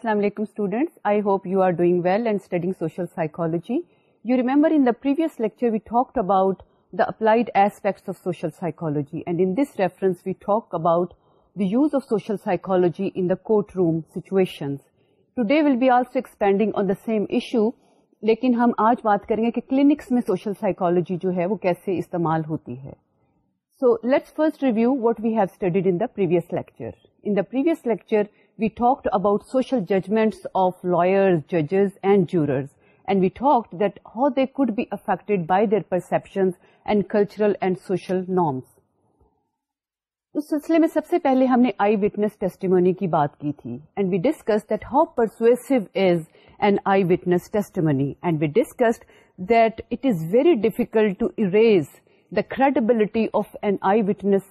السلام علیکم students I hope you are doing well and studying social psychology you remember in the previous lecture we talk about the applied aspects of social psychology and in this reference we talk about the use of social psychology in the quote room situation today will be also expanding on the same issue لیکن ہم آج بات کریں گے کہ clinics میں social psychology جو ہے وہ کیسے استعمال ہوتی ہے so let's first review what have studied in the previous lecture in the previous lecture we talked about social judgments of lawyers, ججز and jurors. And we talked that how they could be affected by their perceptions and cultural and social norms اس سلسلے میں سب سے پہلے ہم نے آئی witness testimony کی بات کی تھی and we discuss that how persuasive is and I witness testimony and we discussed that it is very difficult to erase the credibility of an eyewitness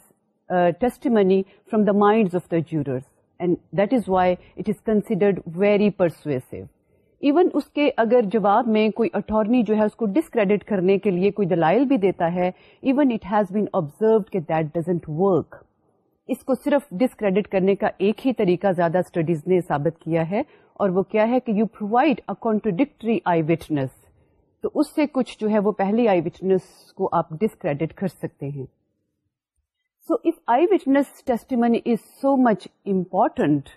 testimony from the mind of the jurors and that is why it is considered very persuasive even اس کے اگر جواب میں کوئی attorney جو ہے اس کو discredit کرنے کے لیے کوئی دلائل بھی دیتا ہے even it has been observed کہ دیٹ ڈزنٹ ورک اس کو صرف ڈسکریڈٹ کرنے کا ایک ہی طریقہ زیادہ اسٹڈیز نے ثابت کیا ہے اور وہ کیا ہے کہ you provide a contradictory I witness تو اس سے کچھ جو ہے وہ پہلی آئی وٹنس کو آپ ڈسکریڈٹ کر سکتے ہیں so if I witness testimony is so much important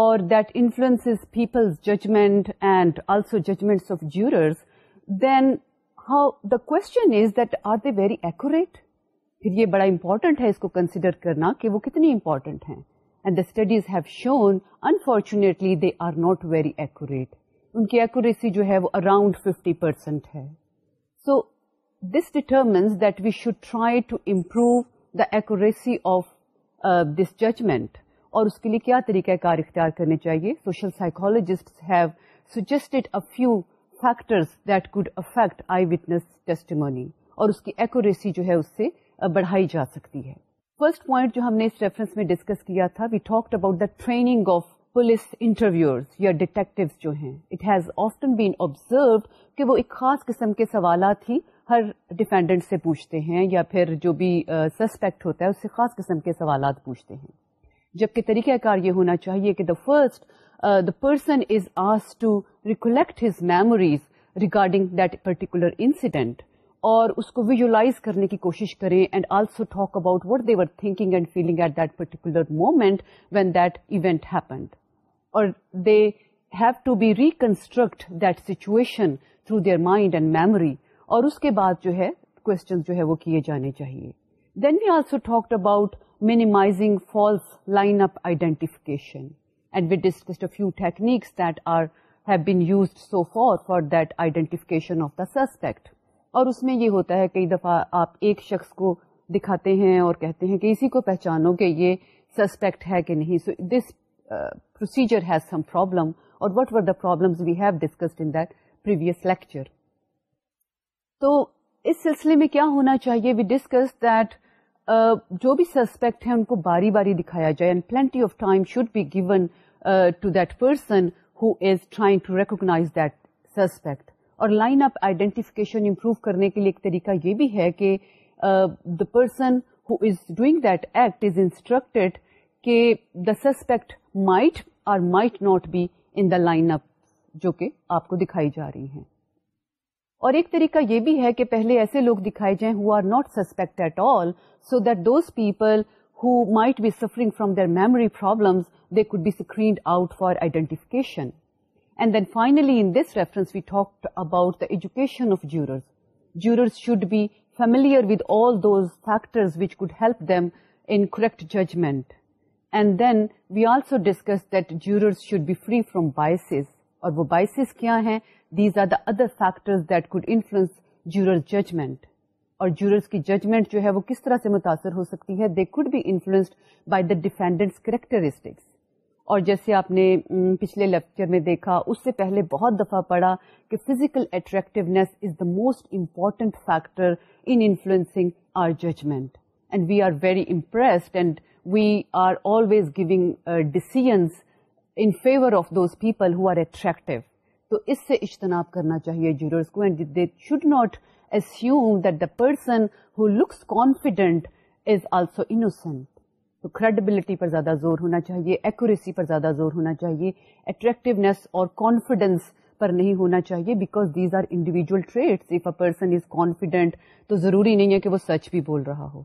اور that influence people's judgment and also judgment of jury then how the question is that are they very accurate پھر یہ بڑا important ہے اس کو consider کرنا کہ وہ کتنی امپورٹنٹ ہیں and the studies have shown unfortunately they are not very accurate ان کی ایکوریسی جو ہے وہ اراؤنڈ ففٹی پرسینٹ ہے so this determines that we should try to improve accuracy of this judgment اور اس کے لیے کیا طریقہ کار اختیار کرنے چاہیے social psychologist have suggested a few factors that could affect I witness testimony اور اس کی ایکوریسی جو ہے اس سے uh, بڑھائی جا سکتی ہے فرسٹ پوائنٹ جو ہم نے اس ریفرنس میں ڈسکس کیا تھا we talk about the training of police interviews یا ڈیٹیکٹیوز جو ہیں it has often been observed کہ وہ ایک خاص قسم کے سوالات ہی ہر ڈیفینڈنٹ سے پوچھتے ہیں یا پھر جو بھی سسپیکٹ ہوتا ہے اس سے خاص قسم کے سوالات پوچھتے ہیں جبکہ طریقہ کار یہ ہونا چاہیے کہ the first the person is آس to recollect his memories regarding that particular incident اور اس کو ویژلائز کرنے کی کوشش کریں and also talk about what they're thinking and feeling at that particular moment when that event happened اور they have to be reconstruct that situation through their mind and memory اور اس کے بعد جو ہے کوشچن جو ہے وہ کیے جانے چاہیے then we also talked about minimizing false line up identification and we discussed few techniques that are have been used so for for that identification of the suspect اور اس میں یہ ہوتا ہے کئی دفعہ آپ ایک شخص کو دکھاتے ہیں اور کہتے ہیں کہ اسی کو پہچانو کہ یہ سسپیکٹ ہے کہ نہیں so this procedure has some problem اور what were the problems we have discussed in that previous lecture تو اس سلسلے میں کیا ہونا چاہیے وی ڈسکس دیٹ جو بھی سسپیکٹ ہے ان کو باری باری دکھایا جائے and plenty of time should be given to that person who is trying to recognise that suspect اور لائن اپ آئیڈینٹیفکیشن امپروو کرنے کے لیے ایک طریقہ یہ بھی ہے کہ the person who is doing that act is instructed کہ the suspect might or might not be in the line up جو کہ آپ کو دکھائی جا رہی ہیں اور ایک طریقہ یہ بھی ہے کہ پہلے ایسے لوگ دکھائے جائیں who are not suspect at all so that those people who might be suffering from their memory problems they could be screened out for identification and then finally in this reference we talk about the education of jurors should be familiar with all those factor which could help them in correct judgment and then we also discuss that jurors should be free from biases اور وہ biases کیا ہیں these are the other that could influence جورل judgment اور کی judgment جو ہے وہ کس طرح سے متاثر ہو سکتی ہے they could be influenced by the defendant's characteristics اور جیسے آپ نے پچھلے لیکچر میں دیکھا اس سے پہلے بہت دفعہ پڑھا کہ physical attractiveness is the most in influencing our judgment and we are very impressed and we are always giving decision favour of those people who are attractive تو اس سے اجتناب کرنا چاہیے جورس کو and they should not assume person looks confident is also innocent. تو credibility پر زیادہ زور ہونا چاہیے ایکوریسی پر زیادہ زور ہونا چاہیے اٹریکٹیونیس اور کانفیڈینس پر نہیں ہونا چاہیے because these are individual traits if a person is confident تو ضروری نہیں ہے کہ وہ سچ بھی بول رہا ہو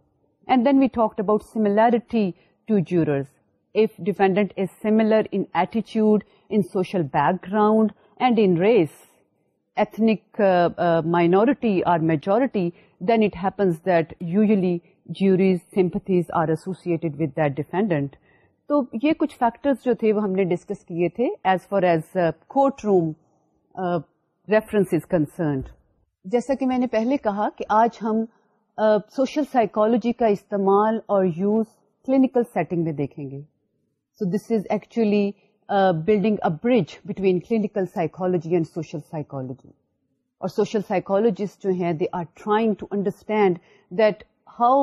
and then we talk about similarity to jurors didn't is similar in ایٹیچیوڈ in social background and in race ethnic minority or majority then it happens that usually جیوریز sympathies are associated with that defendant تو یہ کچھ factor جو تھے وہ ہم نے discuss کیے تھے as far as quote room reference is concerned جیسا کہ میں نے پہلے کہا کہ آج ہم سوشل uh, سائکالوجی کا استعمال اور یوز کلینکل سیٹنگ میں دیکھیں گے so this is actually building between bridge between clinical psychology and social social اور سوشل hear, جو ہیں they are trying to understand uh,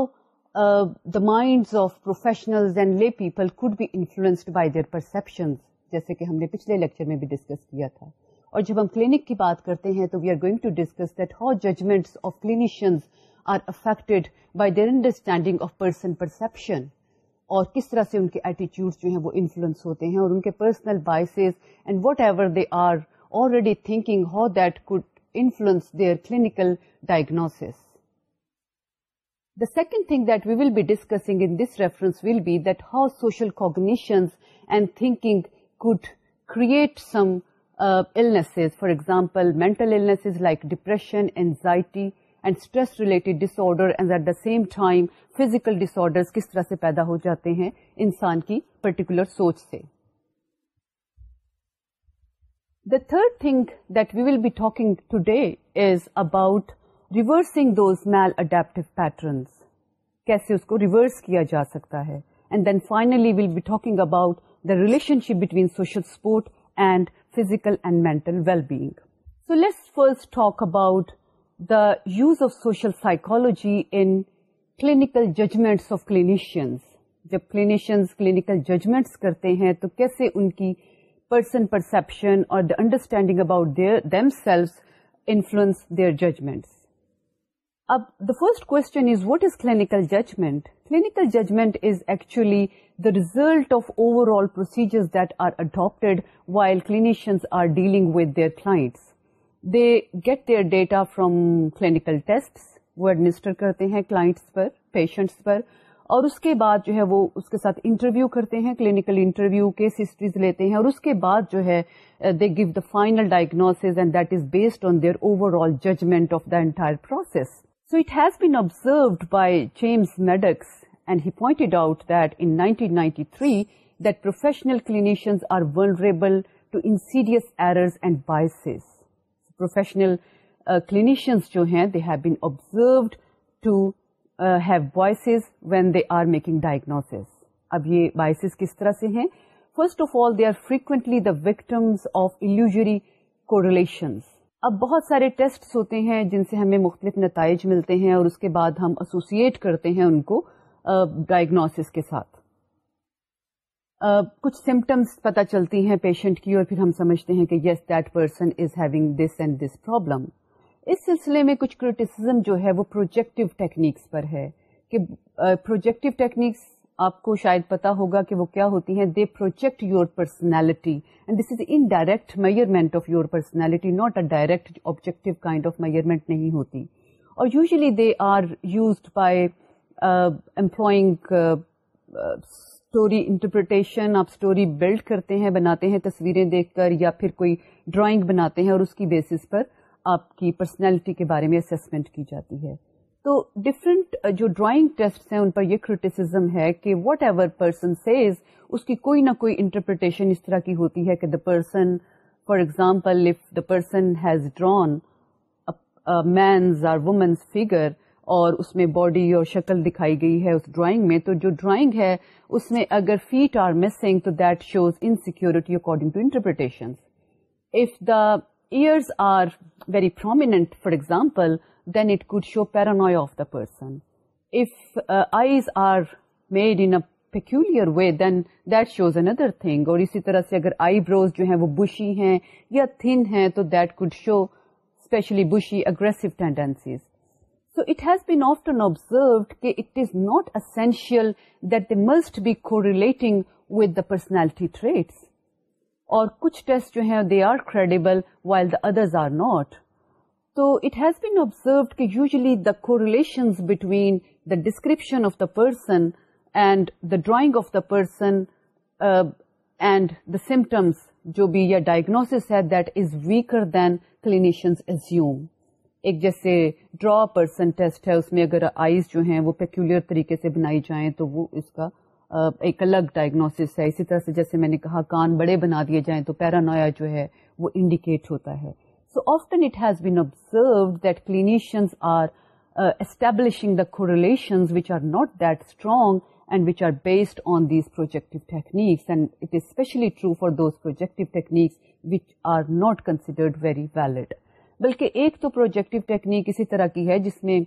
the minds of professionals and lay people could be influenced by their perceptions. جیسے کہ ہم نے پچھلے lecture میں بھی ڈسکس کیا تھا اور جب ہم کلینک کی بات کرتے ہیں تو we are going to discuss that how judgment of clinicians are affect by their understanding of person perception اور کس طرح سے ان کے ایٹیچیوڈ جو ہیں وہ انفلوئنس ہوتے ہیں اور ان کے personal biases and whatever they are already thinking how that could influence their clinical diagnosis The second thing that we will be discussing in this reference will be that how social cognitions and thinking could create some uh, illnesses, for example, mental illnesses like depression, anxiety. And stress related disorder and at the same time physical disorder کس طرح سے پیدا ہو جاتے ہیں انسان کی particular سوچ سے the third thing that we will be talking today is about reversing those maladaptive patterns کیسے اس کو ریورس کیا جا سکتا ہے and then finally we'll be talking about the relationship between social support and physical and mental well being so let's first talk about the use of social psychology in clinical judgments of clinicians جب clinicians clinical judgements کرتے ہیں تو کیسے ان کی person perception اور the understanding about their themselves influence their judgments اب the first question is what is clinical judgment clinical judgment is actually the result of overall procedure that are adapted while clinicians are dealing with their class they get their data from clinical test وہ administer کرتے ہیں clients پر patients پر اور اس کے بعد جو ہے وہ اس کے ساتھ انٹرویو کرتے ہیں کلینکل انٹرویو کیس ہسٹریز لیتے ہیں اور اس کے بعد جو ہے they give the final diagnosis and that is based on their overall judgment of the entire process so it has been observed by James Maddux and he pointed out that in nineteen ninety three professional clinicians are vulnerable to insidious errors and biases professional clinicians جو ہیں they have been observed to have biases when they are making diagnosis اب یہ biases کس طرح سے ہیں first of all they are frequently the victims of illusory correlations اب بہت سارے ٹیسٹ ہوتے ہیں جن سے ہمیں مختلف نتائج ملتے ہیں اور اس کے بعد ہم ایسوسیٹ کرتے ہیں ان کو ڈائگنوسس کے ساتھ کچھ سمٹمس پتہ چلتی ہیں پیشنٹ کی اور پھر ہم سمجھتے ہیں کہ yes that person is having this and this problem اس سلسلے میں کچھ کریٹیسم جو ہے وہ پروجیکٹو ٹیکنیکس پر ہے کہ پروجیکٹو ٹیکنیکس آپ کو شاید پتا ہوگا کہ وہ کیا ہوتی ہیں they project your personality and this is in direct measurement of your personality not a direct objective kind of measurement نہیں ہوتی اور usually they are used by employing story interpretation آپ اسٹوری بلڈ کرتے ہیں بناتے ہیں تصویریں دیکھ کر یا پھر کوئی ڈرائنگ بناتے ہیں اور اس کی بیسس پر آپ کی پرسنالٹی کے بارے میں کی جاتی ہے تو ڈفرینٹ uh, جو ڈرائنگ ٹیسٹ ہیں ان پر یہ کریٹیسم ہے کہ وٹ ایور پرسن سیز اس کی کوئی نہ کوئی انٹرپریٹیشن اس طرح کی ہوتی ہے کہ the person for example if the person has drawn man's or woman's figure اور اس میں باڈی اور شکل دکھائی گئی ہے اس ڈرائنگ میں تو جو ڈرائنگ ہے اس میں اگر فیٹ آر مسنگ تو that shows insecurity according to interpretation if the ears are very prominent for example then it could show paranoia of the person if eyes are made in peculiar way then that shows another thing اور اسی طرح سے اگر آئی بروز جو ہیں وہ بشی ہیں یا تھن ہیں تو that could show especially bushy aggressive tendencies so it has been often observed کہ it is not essential that they must be correlating with the personality traits اور کچھ ٹیسٹ جو ہیں they are credible while the others are not تو it has been observed کہ usually the correlations between the description of the person and the drawing of the person and the symptoms جو بھی یا diagnose ہے that is weaker than clinicians assume ایک جیسے draw person test ہے اس میں اگر آئیز جو ہیں وہ پیکولر طریقے سے بنائی جائیں تو وہ اس کا ایک الگ ڈائگنوس ہے اسی طرح سے جیسے میں نے کہا کان بڑے بنا دیے جائیں تو پیرانویا جو ہے وہ انڈیکیٹ ہوتا ہے so often it has been observed that clinicians are establishing the correlations which are not that strong and which are based on these projective techniques and it especially true for those projective techniques which are not considered very valid بلکہ ایک تو projective technique اسی طرح کی ہے جس میں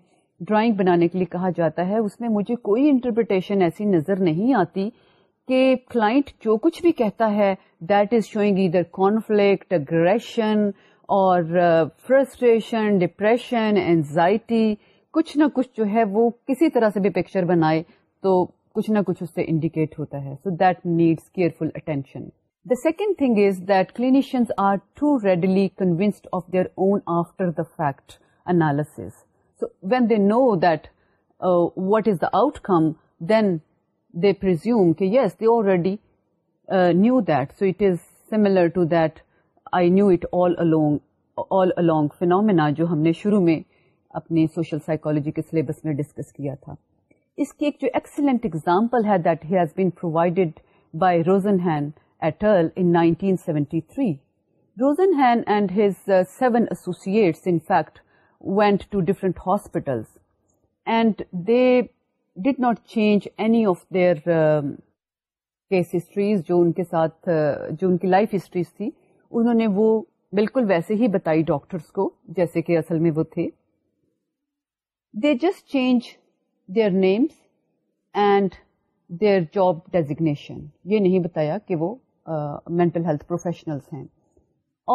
drawing بنانے کے لیے کہا جاتا ہے اس میں مجھے کوئی انٹرپریٹیشن ایسی نظر نہیں آتی کہ کلائنٹ جو کچھ بھی کہتا ہے دیٹ از شوئنگ ادھر کانفلکٹ اگریشن اور فرسٹریشن ڈپریشن اینزائٹی کچھ نہ کچھ جو ہے وہ کسی طرح سے بھی پکچر بنائے تو کچھ نہ کچھ اس سے انڈیکیٹ ہوتا ہے so that needs careful attention the second thing is that clinicians are too readily convinced of their own after the fact analysis so when they know that is the outcome then they per yes they already knew that so it is similar to the knew it all along phenomena جو ہم نے شروع میں اپنے social psychology کے syllabus میں discuss کیا تھا اس کی ایک جو ایکسلینٹ اگزامپل ہے that has been provided by Rosenhan 1973. Rosenhan and his uh, seven associates, in fact, went to different hospitals and they did not change any of their um, case histories جو ان کے ساتھ جو ان کی life histories تھی انہوں نے وہ بالکل ویسے ہی بتائی ڈاکٹرس کو جیسے کہ اصل میں وہ تھے they just change their names and their job designation یہ نہیں بتایا کہ وہ مینٹل ہیلتھ پروفیشنلس ہیں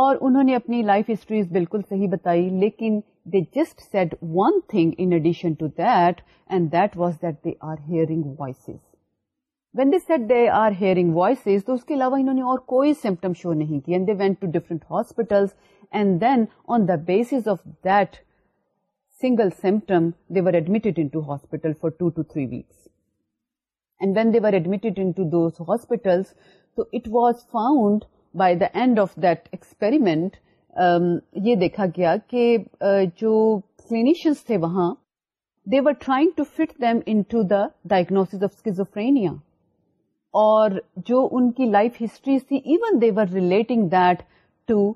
اور انہوں نے اپنی لائف ہسٹریز بالکل صحیح بتائی لیکن they just said one thing in addition to that and that was that they are hearing voices when they said they are hearing voices تو اس کے علاوہ انہوں نے اور کوئی سمٹم شو نہیں کی and they went to different hospital and then on the base of that single symptom they were admitted into hospital for two to three weeks and when they were admitted into those hospitals تو it was found by the end of that experiment یہ دیکھا گیا کہ جو clinicians تھے وہاں they were trying to fit them into the diagnosis of schizophrenia اور جو ان کی لائف ہسٹری تھی even they were relating that to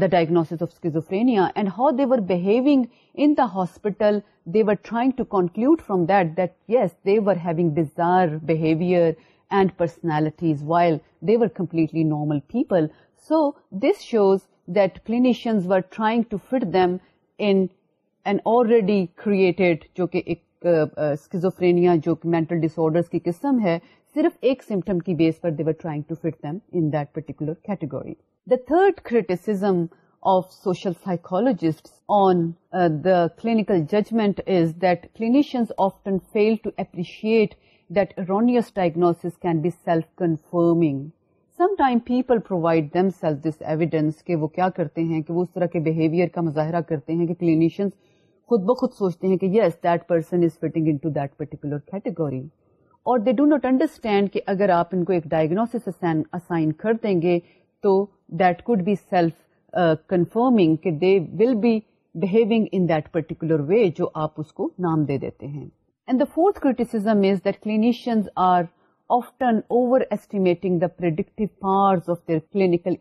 the diagnosis of schizophrenia and how they were behaving in the hospital they were trying to conclude from that that yes they were having disorder behaviour and personality is while they were completely normal people so this shows delusions were trying to fit them and already created جو کہ ایکزوفرینیا جو میں قسم ہے صرف ایک symptom کی base پر they were trying to fit them in a particular category the third critics of social psychologist on the clinical judgment is that clinician often fail to appreciate wrongness diagnosis confirming sometime people providence کیا کرتے ہیں کہ وہ اس طرح کے behaviour کا مظاہرہ کرتے ہیں کہ کلینیشئنس خود بخود سوچتے ہیں کہ yes that person is fitting category اور دی ڈو ناٹ انڈرسٹینڈ اگر آپ ان کو ایک ڈائگنوس اسائن کر دیں گے تو that could be self confirming they will being in particular way جو آپ اس کو نام دے دیتے ہیں and the fourth critics are often over estimating the product power of their clinical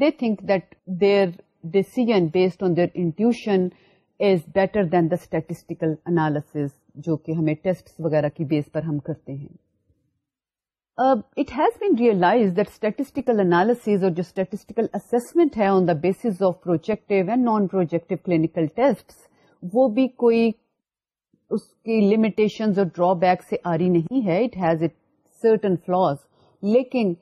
they think their decision based on their intuition is better than the statistical analysis جو کہ ہمیں ٹیسٹ وغیرہ کی بیس پر ہم کرتے ہیں it has been realise that statistical analysis اور جو اسٹیٹسٹیکل اسمنٹ ہے on the base of project and non project clinical وہ بھی کوئی اس کی لمیٹیشن اور ڈرا بیک سے آ رہی نہیں ہے it has it certain flaws لیکن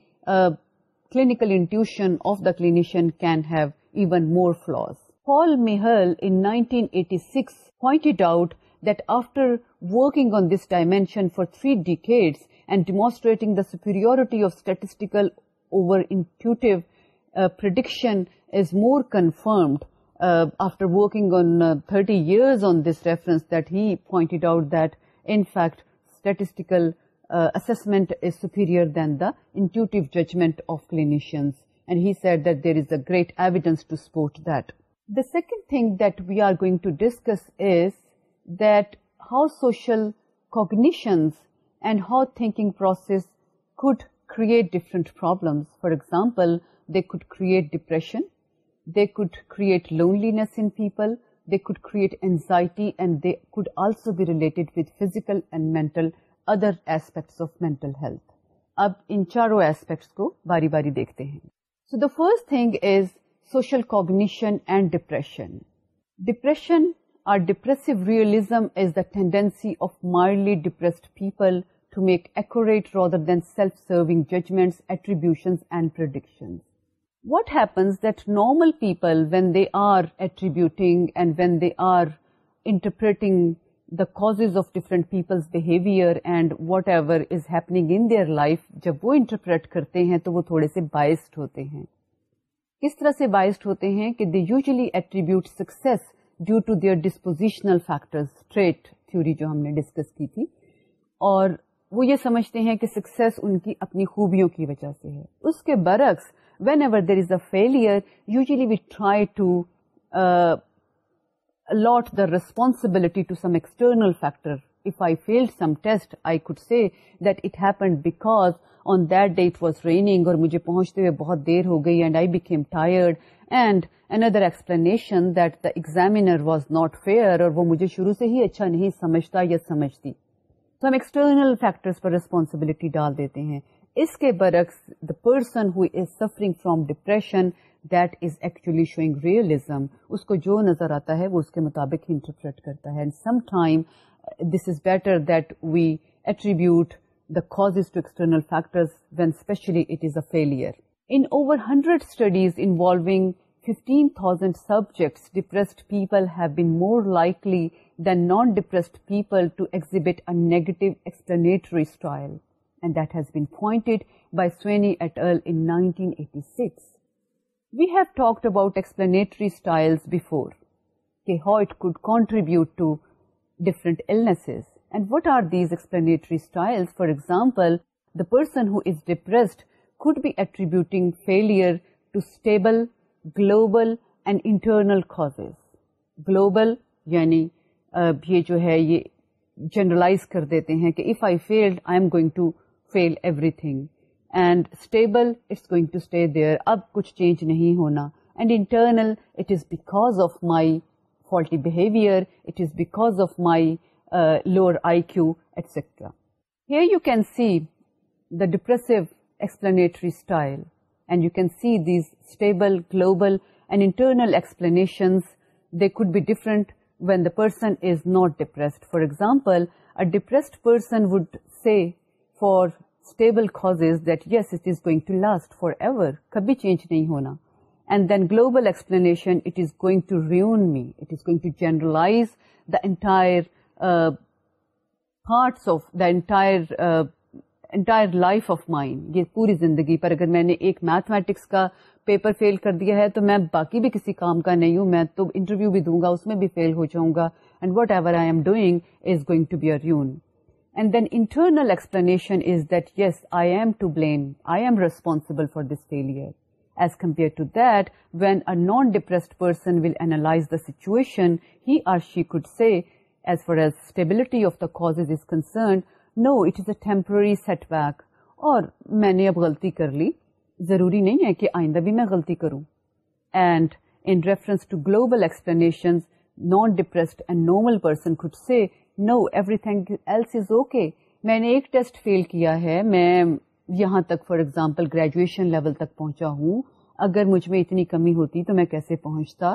clinical intuition of the clinician can have even more flaws Paul Meehl in 1986 pointed out that after working on this dimension for three decades and demonstrating the superiority of statistical over intuitive uh, prediction is more confirmed Uh, after working on uh, 30 years on this reference, that he pointed out that in fact statistical uh, assessment is superior than the intuitive judgment of clinicians, and he said that there is a great evidence to support that. The second thing that we are going to discuss is that how social cognitions and how thinking process could create different problems. For example, they could create depression, they could create loneliness in people they could create anxiety and they could also be related with physical and mental other aspects of mental health اب ان چاروں aspects کو باری باری دیکھتے ہیں so the first thing is social cognition and depression depression or depressive realism is the tendency of mildly depressed people to make act rather than self serving judgments attributions and productions what happens that normal people, when they are attributing and when they are interpreting the causes of different people's behavior and whatever is happening in their life, جب وہ interpret کرتے ہیں تو وہ تھوڑے سے biased ہوتے ہیں اس طرح سے بائسڈ ہوتے ہیں کہ they usually attribute success due to their dispositional factor جو ہم نے ڈسکس کی تھی اور وہ یہ سمجھتے ہیں کہ سکسیز ان کی اپنی خوبیوں کی وجہ سے ہے اس کے برعکس whenever there is a fail usually we try to allot the responsibility to some external فیکٹرپنڈ back on that date was training اور مجھے پہنچتے ہوئے بہت دیر ہو گئی and I became tired and in other explanation that داگزامر was not fair اور وہ مجھے شروع سے ہی اچھا نہیں سمجھتا یا سمجھتی تو ہم ایکسٹرنل فیکٹر پر ریسپانسبلٹی ڈال دیتے ہیں اس کے برعکس the person who is suffering from depression that is actually showing realism اس کو جو نظر آتا ہے وہ اس کے مطابق ہی انٹرپریٹ کرتا ہے and some time this is better that we attribute the cause to external factor when especially it is a failure in over hundred studies involving 15,000 subjects, depressed people have been more likely than non-depressed people to exhibit a negative explanatory style. For example the person who is depressed could be attributing failure to stable global and internal cause global یعنی یہ جو ہے یہ generalise کر دیتے ہیں کہ if I failed I am going to fail everything and stable it's going to stay there اب کچھ چینج نہیں ہونا and internal it is because of my faulty behaviour it is because of my lower IQ et cetera here you can see the depressive explanatory style and you can see these stable global and internal explanations they could be different when the person is not depressed for example a depressed person would say for stable causes that yes is going to last forever کبھی change نہیں ہونا and then global ایکسپلینشنگ to general life of my یہ پوری زندگی پر اگر میں نے ایک میتھ میٹکس کا پیپر فیل کر دیا ہے تو میں باقی بھی کسی کام کا نہیں ہوں میں تو انٹرویو بھی دوں گا اس میں بھی فیل ہو جاؤں گا ruin and then internal explanation is that yes I am to blame I am responsible for this fail as compare to then or non depressed person will analyse the situation he or she would see as far as stability of the cause is concerned no it is a temporary setback اور میں نے اب غلطی کر لی ضروری نہیں ہے کہ آئندہ بھی میں غلطی کروں and in reference to global explanations not depressed and normal person would say no everything else is okay میں نے ایک ٹیسٹ فیل کیا ہے میں یہاں تک فار ایگزامپل گریجویشن لیول تک پہنچا ہوں اگر مجھ میں اتنی کمی ہوتی تو میں کیسے پہنچتا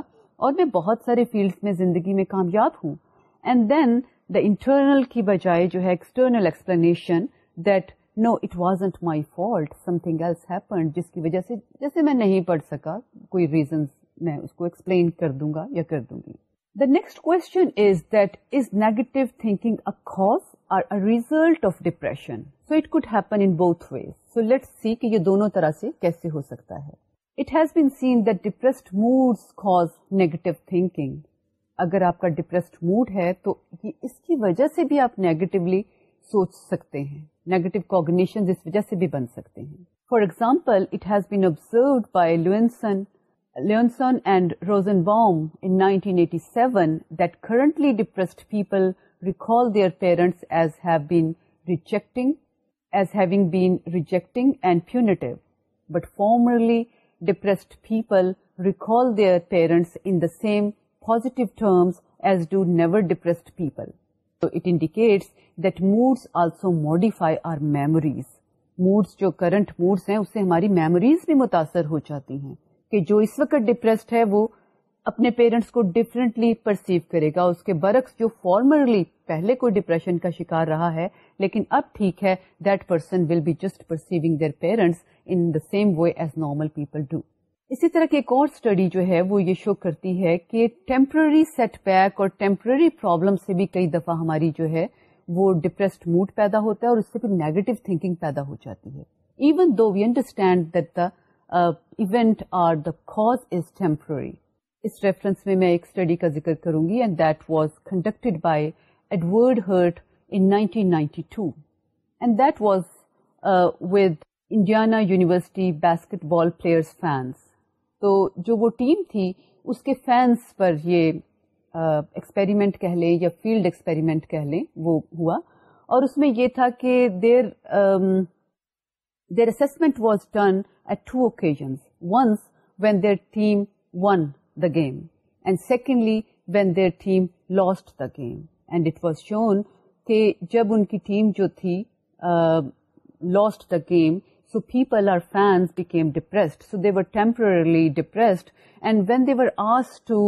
اور میں بہت سارے فیلڈس میں زندگی میں کامیاب ہوں اینڈ دین دا انٹرنل کی بجائے جو ہے external explanation that no it wasn't my fault something else happened جس کی وجہ سے جیسے میں نہیں پڑھ سکا کوئی ریزنس میں اس کو ایکسپلین کر دوں گا یا کر دوں گی The next question is that is negative thinking a cause or a result of depression? So it could happen in both ways. So let's see کہ یہ دونوں طرح سے کیسے ہو سکتا ہے. It has been seen that depressed moods cause negative thinking. اگر آپ کا depressed mood ہے تو اس کی وجہ سے بھی آپ negatively سوچ سکتے ہیں. Negative cognitions اس وجہ سے بھی بن سکتے ہیں. For example, it has been observed by Lewinson 2005 لیسنڈ Rosenbaum in nineteen eighty seven that currently depressed people recall their parents as have been rejecting as having been rejecting but formerly depressed people recall their parents in the same positive terms as do never depressed people تو it indicates that moods also modify our memories moods جو current moods ہیں اس سے ہماری memories بھی متاثر ہو جاتی ہیں کہ جو اس وقت ڈپریسڈ ہے وہ اپنے پیرنٹس کو ڈفرینٹلی پرسیو کرے گا اس کے برعکس جو فارملی پہلے کوئی ڈپریشن کا شکار رہا ہے لیکن اب ٹھیک ہے that person will be just perceiving their parents in the same way as normal people do اسی طرح کی ایک اور اسٹڈی جو ہے وہ یہ شو کرتی ہے کہ ٹیمپرری سیٹ بیک اور ٹیمپرری پرابلم سے بھی کئی دفعہ ہماری جو ہے وہ ڈپریسڈ موڈ پیدا ہوتا ہے اور اس سے بھی نیگیٹو تھنکنگ پیدا ہو جاتی ہے even though we understand that the event or the cause is temporary اس ریفرنس میں میں ایک اسٹڈی کا ذکر کروں گی and that was conducted by Edward Hirt in 1992 and that was with Indiana university basketball players fans تو جو وہ ٹیم تھی اس کے فینس پر یہ ایکسپیریمنٹ کہہ لیں یا فیلڈ ایکسپیریمنٹ کہہ لیں وہ ہوا اور اس میں یہ تھا کہ there there assessment was done at two okay them won the game and secondly when their team lost the game and it was shown کہ جب ان کی ٹیم جو تھی lost the game so people or fans became depressed so they were temporarily depressed and when they were asked to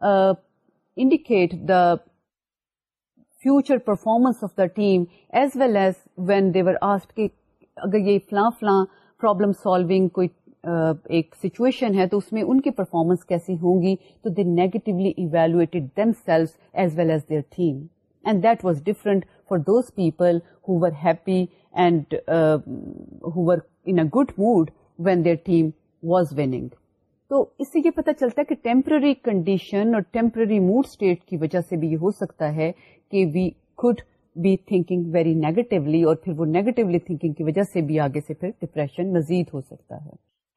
indicate the future performance of the team as well as when they اگر یہ فلاں فلاں problem solving کوئی ایک situation ہے تو اس میں ان کی پرفارمنس کیسی ہوں گی تو they negatively evaluate as well as their team and that was different for those people who were happy and who were in good mood when their team was winning تو اس سے یہ پتا چلتا ہے کہ ٹیمپرری کنڈیشن اور temporary mood state کی وجہ سے بھی یہ ہو سکتا ہے کہ we could be thinking very negatively اور پھر پھر وہ نیگیٹولی تھنکنگ کی وجہ سے سے بھی آگے ڈپریشن مزید ہو سکتا ہے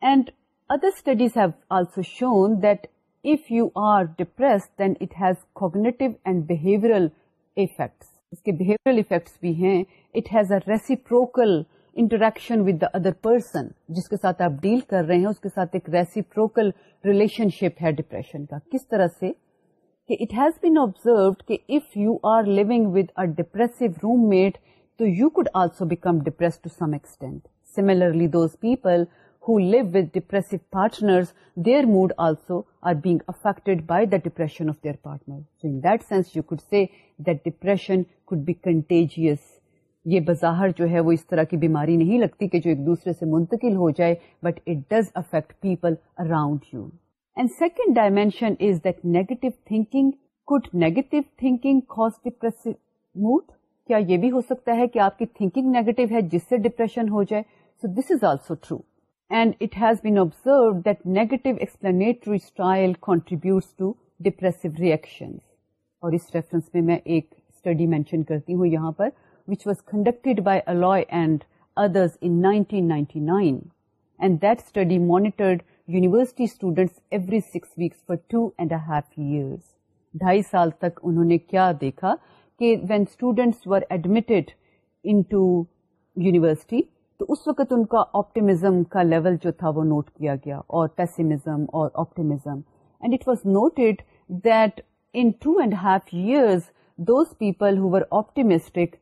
and other studies have also shown that if you are depressed then it has cognitive and behaviour effects اس کے بہیور افیکٹس بھی ہیں it has a reciprocal interaction with the other person جس کے ساتھ آپ ڈیل کر رہے ہیں اس کے ساتھ ایک ریسیپروکل ریلیشن شپ ہے ڈپریشن کا کس طرح سے کہ اٹ ہیز بین آبزروڈ کہ if you are with a depressive roommate تو you could also become depress to some extent similarly those people had depress partner their mood also are being effect by the depression of their partners you could see that depression could be contagious یہ بظاہر جو ہے وہ اس طرح کی بیماری نہیں لگتی کہ جو ایک دوسرے سے منتقل ہو جائے but it does affect people around you second dimension is that negative thinking good negative thinking mood کیا یہ بھی ہو سکتا ہے کہ آپ کی تھنکنگ نیگیٹو ہے جس سے ڈپریشن ہو جائے so this is also true and it has been observed that negative explanatory style contributes to depressive reaction اور اس ریفرنس میں میں ایک اسٹڈی مینشن کرتی ہوں یہاں پر which was conducted by Alloy and ادرٹی ninety nine and that study monitored university students every six weeks for two and half years ڈھائی سال تک انہوں نے کیا دیکھا کہ when students in admitted university تو اس وقت ان کا آپٹیمزم کا لیول جو تھا وہ نوٹ کیا گیا اور پیسمزم اور optimism and it was noted that in two and half years those people who were optimistic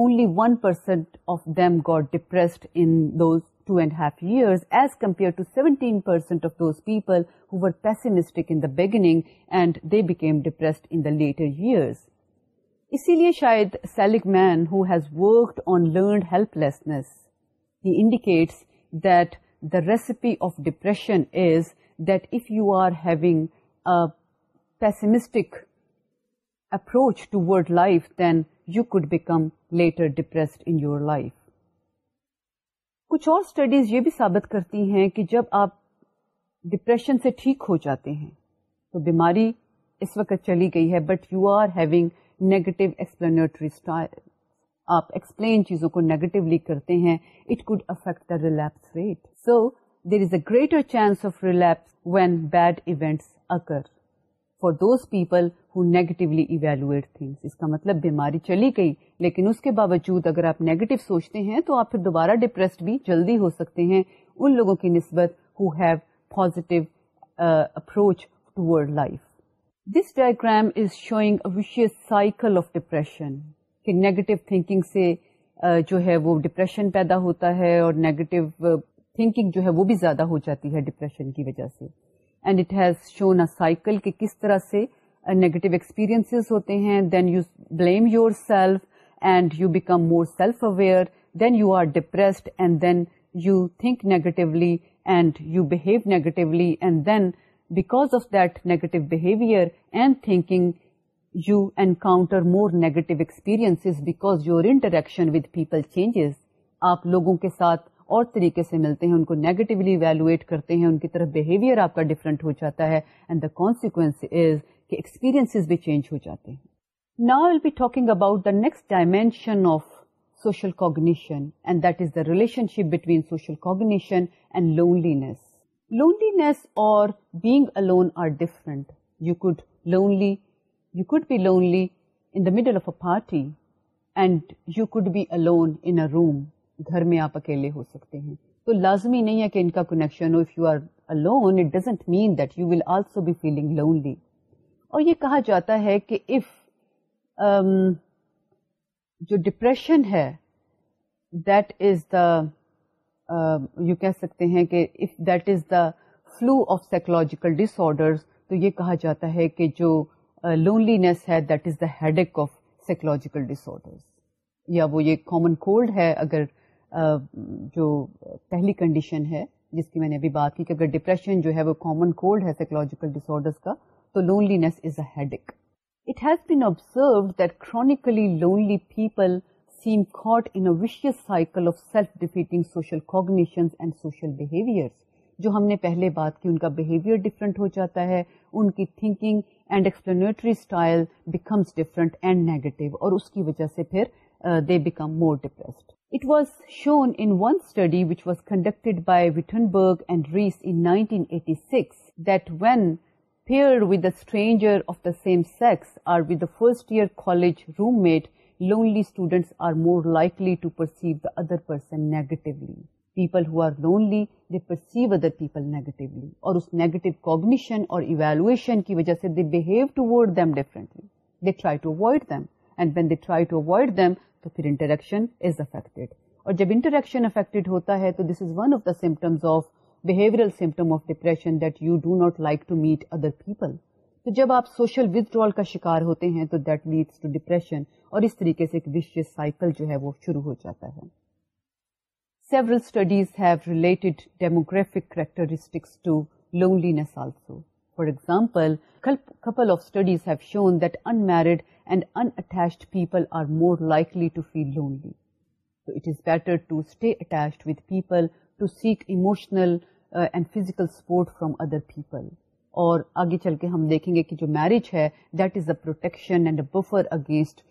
only one percent of them got depressed in those two and half years as compare to seventy percent of those people who pessimistic in the beginning and they became depressed in the later years اسی لیے شاید Seligman has worked on learned helplessness he indicates that the recipe of depression is that if you are having pessimistic approach towards life then you could become later depressed in your life کچھ اور studies یہ بھی ثابت کرتی ہیں کہ جب آپ ڈپریشن سے ٹھیک ہو جاتے ہیں تو بیماری اس وقت چلی گئی ہے but you are having negative explanatory style آپ ایکسپلین چیزوں کو نیگیٹولی کرتے ہیں it could affect the relapse rate so there is a greater chance of relapse when bad events occur for those people who negatively evaluate things اس کا مطلب بیماری چلی گئی لیکن اس کے باوجود اگر آپ نیگیٹو سوچتے ہیں تو آپ پھر دوبارہ ڈپریسڈ بھی جلدی ہو سکتے ہیں ان لوگوں کی نسبت who have positive approach to life this diagram is showing showings cycle of depression کہ نیگیٹو تھنکنگ سے uh, جو ہے وہ ڈپریشن پیدا ہوتا ہے اور نیگیٹو تھنکنگ uh, جو ہے وہ بھی زیادہ ہو جاتی ہے ڈپریشن کی وجہ سے and it has shown a cycle کہ کس طرح سے نیگیٹو uh, ایکسپیرئنس ہوتے ہیں then you blame yourself and you become more self aware then you are depressed and then you think negatively and you behave negatively and then because of that negative behaviour and thinking you encounter more negative experience because your interaction with people changes آپ لوگوں کے ساتھ اور طریقے سے ملتے ہیں ان کو نیگیٹولی ایویلویٹ کرتے ہیں ان کی طرف بہیویئر آپ کا ڈفرینٹ ہو جاتا ہے اینڈ دا کانسیکوینس از کہ ایکسپیرینس بھی چینج ہو جاتے ہیں نا will be talking about the next dimension of social cognition and that is the relationship between social cognition and loneliness loneliness اور being alone are different you could lonely you could be lonely in the middle of a party and you could be alone in room گھر میں آپ اکیلے ہو سکتے ہیں تو لازمی نہیں ہے کہ ان کا کنیکشن اور یہ کہا جاتا ہے کہ اف um, جو ڈپریشن ہے دیٹ از دا یو کہہ سکتے ہیں کہ if that is the flu of psychological disorder تو یہ کہا جاتا ہے کہ جو لونلی uh, نیس ہے that is the headache of psychological dish order یا وہ یہ کامن کولڈ ہے اگر جو پہلی کنڈیشن ہے جس کی میں نے ابھی بات کی کہ اگر ڈپریشن جو ہے وہ کامن کولڈ ہے سائیکولوجیکل ڈس آرڈر کا تو loneliness is a headache it has been observe that chronically lonely people seem caught in vicious cycle of self defeating social cognition and social behaviour جو ہم نے پہلے بات کی ان کا بہیویئر ڈفرینٹ ہو جاتا ہے ان کی thinking and explanatory style becomes different and negative اور اس کی وجہ سے پھر they become more depressed it was shown one study which was conduct by Wittenberg ریسینٹر ودرجر first year college roommate lonely student are more likely to perceive the other person negatively people who are lonely they perceive other people negatively اور اس negative combination اور try to avoid them and when they try to avoid them تو پھر interaction is affected اور جب interaction affected ہوتا ہے تو this is one of the symptoms of behavioural symptom of depression that you do not like to meet other people تو جب آپ سوشل وتھڈرول کا شکار ہوتے ہیں تو دیٹ لیڈس ٹو ڈپریشن اور اس طریقے سے ایک وش سائیکل جو ہے وہ شروع ہو جاتا ہے Several studies have related demographic characteristics to loneliness also. For example, couple of studies have shown that unmarried and انٹڈ people likely to feel لونلیز better to stay attached with people support from other people اور آگے چل کے ہم دیکھیں گے کہ جو marriage ہے that is a protection and buffer against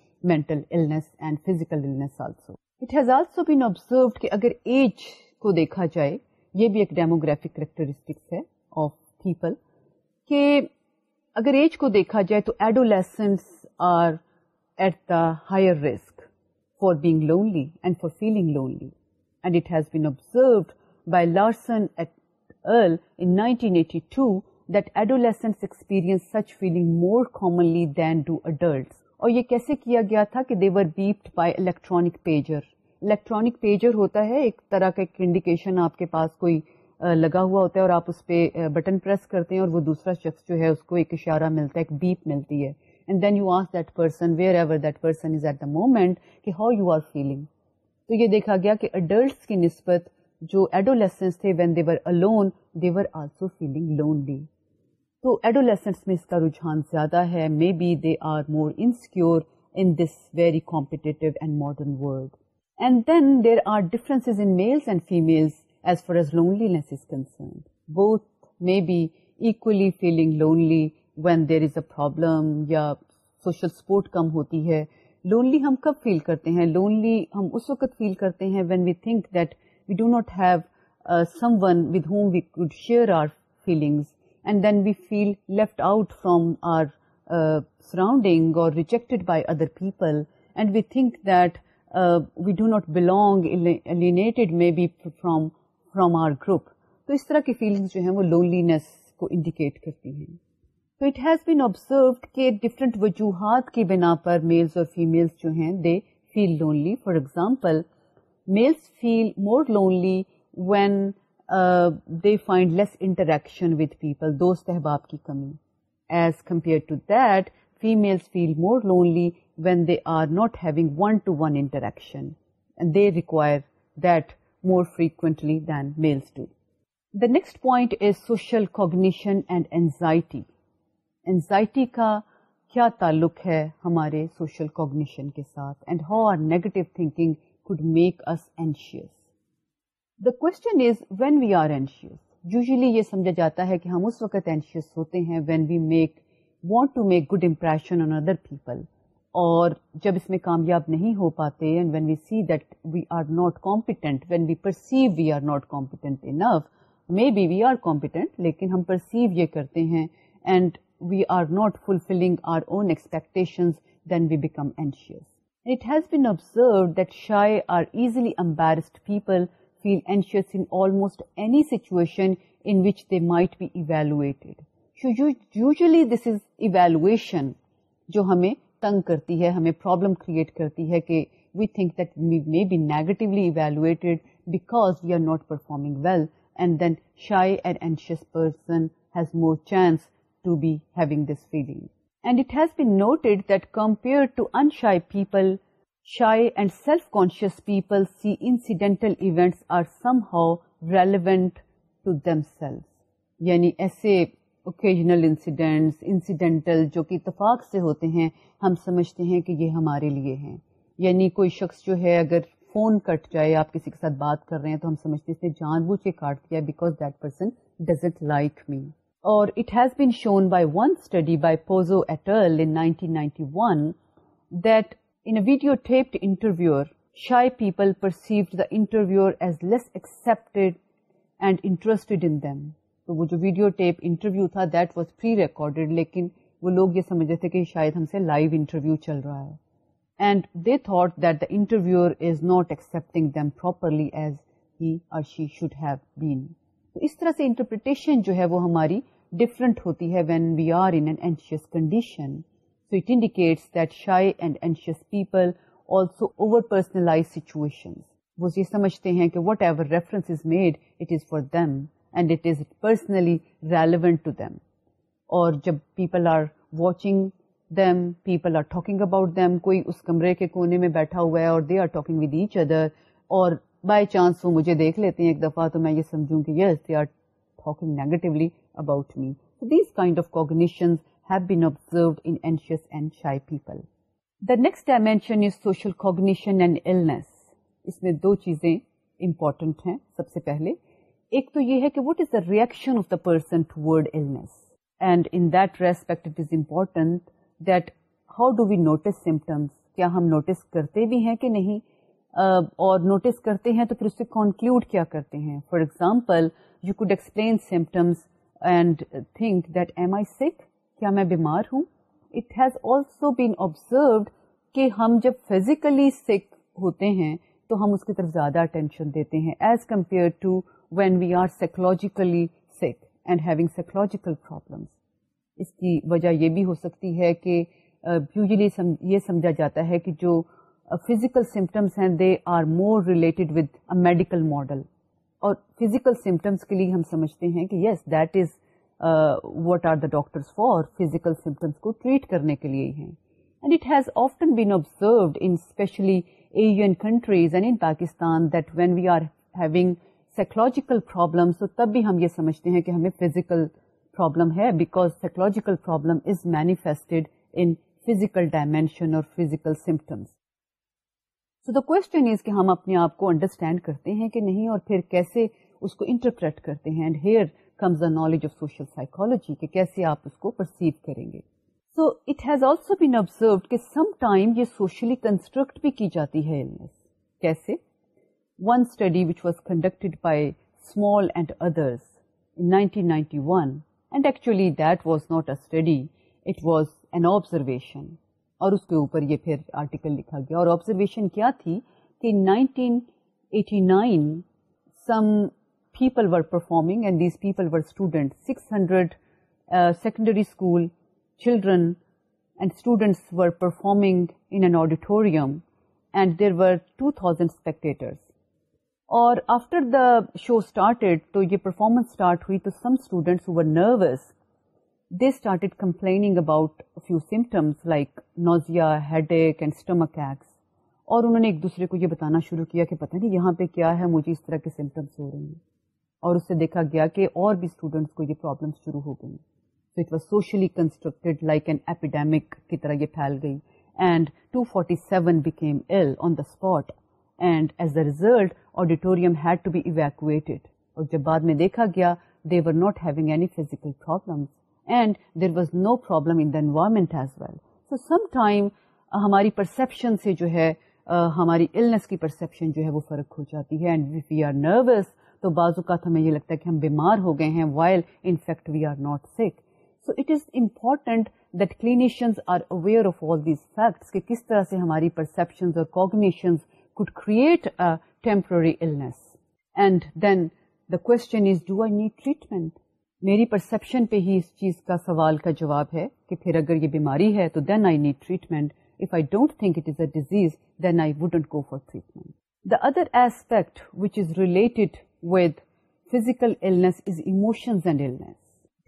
also it has also been observed کہ اگر ایج کو دیکھا جائے یہ بھی ایک ڈیموگرافک کریکٹرسٹکس ہے آف پیپل اگر ایج کو دیکھا جائے تو adolescence are at the higher risk for being lonely and for feeling lonely and it has been observed by Larson et al in 1982 that adolescents experience such feeling more commonly than do adults. اور یہ کیسے کیا گیا تھا کہ they were beeped by electronic pager electronic pager ہوتا ہے ایک طرح کا ایک انڈیکیشن آپ کے پاس کوئی لگا ہوا ہوتا ہے اور آپ اس پہ بٹن پریس کرتے ہیں اور وہ دوسرا شخص جو ہے اس کو ایک اشارہ ملتا ہے ایک بیپ ملتی ہے and then you ask that person wherever that person is at the moment کہ ہاؤ یو آر فیلنگ تو یہ دیکھا گیا کہ اڈلٹس کی نسبت جو ایڈولیسنس تھے when they were alone they were also feeling lonely تو ایڈولیسنس میں اس کا رجحان زیادہ ہے may be they are more insecure in this very competitive and modern world and then there are differences in males and females as far as loneliness is concerned both may be equally feeling lonely when there is a problem یا social support کم ہوتی ہے lonely ہم کب فیل کرتے ہیں lonely ہم اس وقت فیل کرتے ہیں when we think that we do not have someone with whom we could share our feelings and then we feel left out from our surrounding rejected by other people and we think that we do not belong may be from from our group تو اس طرح کی feeling جو ہیں وہ loneliness کو indicate کرتی ہیں تو اٹ ہیز بین آبزروڈ کے ڈفرنٹ وجوہات کی بنا پر میلز اور فیملس جو ہیں they feel lonely for example males feel more lonely when they find less interaction with people دوست احباب کی کمی as compare to that females feel more lonely when they are not having one to one interaction they require that more frequently then males to the next point is social cognition and anxiety anxiety کا کیا تعلق ہے ہمارے social cognition کے ساتھ and how are negative thinking could make anxious the question is when we are anxious usually یہ سمجھا جاتا ہے کہ ہم اس وقت اینشیس ہوتے ہیں when we make want to make good impression on other people اور جب اس میں کامیاب نہیں ہو پاتے and when we see that we are not competent when we perceive we are not competent enough may be we are competent لیکن ہم پرسیو یہ کرتے ہیں and we are not fulfilling our own expectations then we become anxious it has been observe that shy are easily embarrassed people feel anxious in almost any situation in which they might be usually this is evaluation جو ہمیں تنگ کرتی ہے ہمیں problem create کرتی ہے کہ we think that we may be negatively evaluated because we are not performing well and then shy and anxious person has more chance to be having this feeling and it has been note that compare to unshy and self conscious people see incidental event are somehow relevant to themselves یعنی ایسے occasional incidents انسیڈنٹل جو کہ اتفاق سے ہوتے ہیں ہم سمجھتے ہیں کہ یہ ہمارے لیے ہیں یعنی کوئی شخص جو ہے اگر فون کٹ جائے آپ کسی کے ساتھ بات کر رہے ہیں تو ہم سمجھتے ہیں اس نے جان بوجھ کے کاٹ دیا because that person does it like me اور it has been shown by one study by Pozo et al in 1991 that in videotaped interviewer shy people perceive the interviewer as less accepted and interested in them تو وہ جو video tape interview تھا that was prerecorded لیکن وہ لوگ یہ سمجھ رہے تھے کہ شاید ہم سے لائیو انٹرویو چل رہا ہے and they thought that the interviewer is not accepting them properly as he اور شی شوڈ ہیو بین تو اس طرح سے انٹرپریٹیشن جو ہے وہ ہماری ڈفرنٹ ہوتی ہے when we are in an anxious condition so it indicates that shy and anxious people also over personalise situation وہ یہ سمجھتے ہیں کہ whatever reference is made it is for them and it is personally relevant to them اور جب people are watching about کوئی اس کمرے کے کونے میں بیٹھا ہوا ہے اور بائی چانس وہ مجھے دیکھ لیتے ہیں ایک دفعہ تو میں یہ سمجھوں دا نیکسٹ ڈائمینشن کوگنیشنس اس میں دو چیزیں امپورٹنٹ ہیں سب سے پہلے ایک تو یہ ہے کہ what is the reaction of the person to word and in that respect it is important that how do we notice symptoms کیا ہم نوٹس کرتے بھی ہیں کہ نہیں uh, اور نوٹس کرتے ہیں تو پھر اس سے کنکلوڈ کیا کرتے ہیں for example you could explain symptoms and think that am I sick کیا میں بیمار ہوں it has also been observed کہ ہم جب فزیکلی سکھ ہوتے ہیں تو ہم اس کی طرف زیادہ اٹینشن دیتے ہیں as compare to when we are psychologically sick and having psychological problems اس کی وجہ یہ بھی ہو سکتی ہے کہ یوزلی یہ سمجھا جاتا ہے کہ جو فزیکل سمٹمس ہیں they are more related with a medical model اور فزیکل سمٹمس کے لیے ہم سمجھتے ہیں کہ yes that is what are the doctors for physical symptoms کو ٹریٹ کرنے کے لیے ہیں and it has often been observed Asian countries and in Pakistan that when we are having problem تو تب بھی ہم یہ سمجھتے ہیں کہ ہمیں فزیکل پرابلم ہے because problem is in physical dimension اور symptoms so the question is کہ ہم اپنے آپ کو انڈرسٹینڈ کرتے ہیں کہ نہیں اور پھر کیسے اس کو انٹرپریٹ کرتے ہیں and here comes knowledge of social psychology کہ کیسے آپ اس کو پرسیو کریں گے so it has also been observed کہ سم ٹائم یہ سوشلی کنسٹرکٹ بھی کی جاتی ہے کیسے one study which was conducted by Small and others in 1991 and actually that was not a study, it was an observation. اور اس کے اوپر یہ پھر آرٹیکل لکھا گیا اور آبزرویشن کیا تھی کہ nineteen eighty nine some people were performing and these people were student six hundred secondary school children and students were performing in an auditorium and there were two thousand spectators اور after the show started تو یہ performance start ہوئی تو some students nervous they started complaining about few symptoms like nausea headache and stomach aches اور انہوں نے ایک دوسرے کو یہ بتانا شروع کیا کہ پتہ نہیں یہاں پہ کیا ہے مجھے اس طرح کے سمٹمس ہو رہے ہیں اور اس سے دیکھا گیا کہ اور بھی اسٹوڈینٹس کو یہ پرابلمس شروع ہو گئی was socially constructed like an epidemic کی طرح یہ پھیل گئی and two forty seven became ill on the spot and as a result auditorium had to be evacuated اور جب بعد میں دیکھا گیا they were not having having physical problem in the environment as well so some time ہماری perception سے جو ہے uh, ہماری النس کی پرسپشن جو ہے وہ فرق ہو جاتی ہے اینڈ وی آر نروس تو بعض اوقات ہمیں یہ لگتا ہے کہ ہم بیمار ہو گئے ہیں while in fact we are not sick so it is important that clinicians are aware of all these facts کہ کس طرح سے ہماری پرسپشنز اور cognitions could create a temporary illness. And then the question is, do I need treatment? میری perception پہ ہی اس چیز کا سوال کا جواب ہے کہ پھر اگر یہ بیماری ہے تو then I need treatment if I don't think it is a disease then I wouldn't go for treatment the other aspect which is related with physical is illness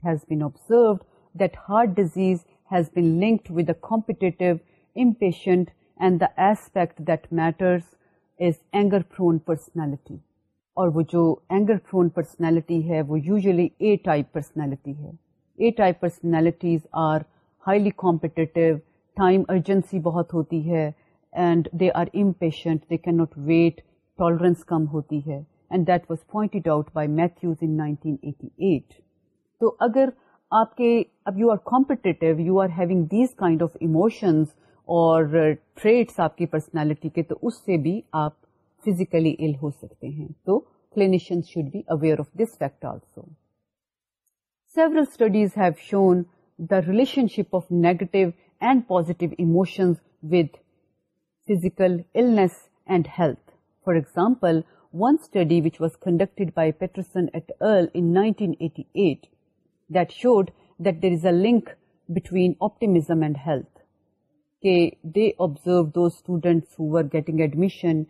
has been observed that heart disease has been linked with a competitive impatient and the aspect matters اور وہ جو anger prone personality ہے وہ personality ہے بہت ہوتی ہوتی ہے ہے کم 1988 تو اگر آپ کے اب you you are are having these kind of emotions اور ٹریٹس آپ کی پرسنالٹی کے تو اس سے بھی آپ فزیکلی ال ہو سکتے ہیں تو clinician should be aware of this fact also several studies have shown the relationship of negative and positive emotions with physical illness and health for example one study which was conducted by Peterson et al in 1988 that showed that there is a link between optimism and health کہ they observe do students are getting admission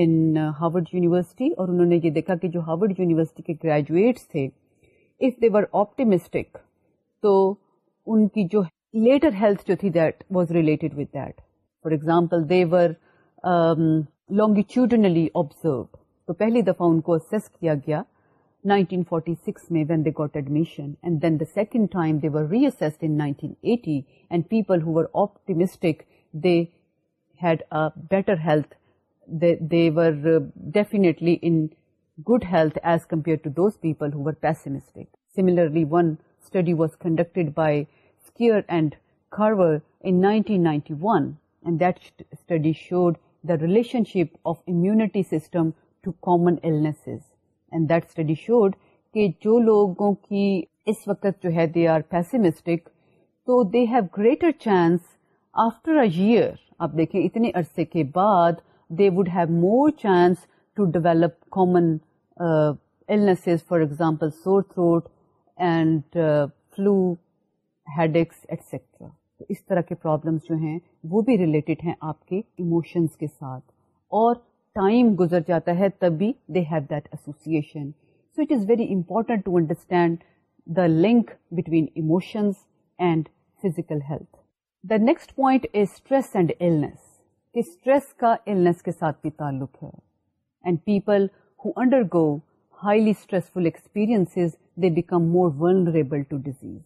in Harvard university اور انہوں نے یہ دیکھا کہ جو Harvard University کے graduates تھے اف دے ور آپٹیمسٹک تو ان کی جو لیٹر ہیلتھ جو تھی that was related with that for example they were longitudinally تو پہلی دفعہ ان کو کیا گیا 1946 में when they got admission, and then the second time they were reassessed in 1980, and people who were optimistic, they had a better health. They were uh, definitely in good health as compared to those people who were pessimistic. Similarly, one study was conducted by Skier and Carver in 1991, and that study showed the relationship of immunity system to common illnesses. And that study showed کہ جو لوگوں کی اس وقت جو ہے they are pessimistic تو they have greater chance after a year آپ دیکھیں اتنے عرصے کے بعد they would have more chance to develop common commons for example sore throat and flu headaches etcetera تو اس طرح کے پرابلمس جو ہیں وہ بھی ریلیٹڈ ہیں آپ کے ایموشنس کے ساتھ اور ٹائم گزر جاتا ہے تب بھی they have that association so it is very experiences to understand the link between disease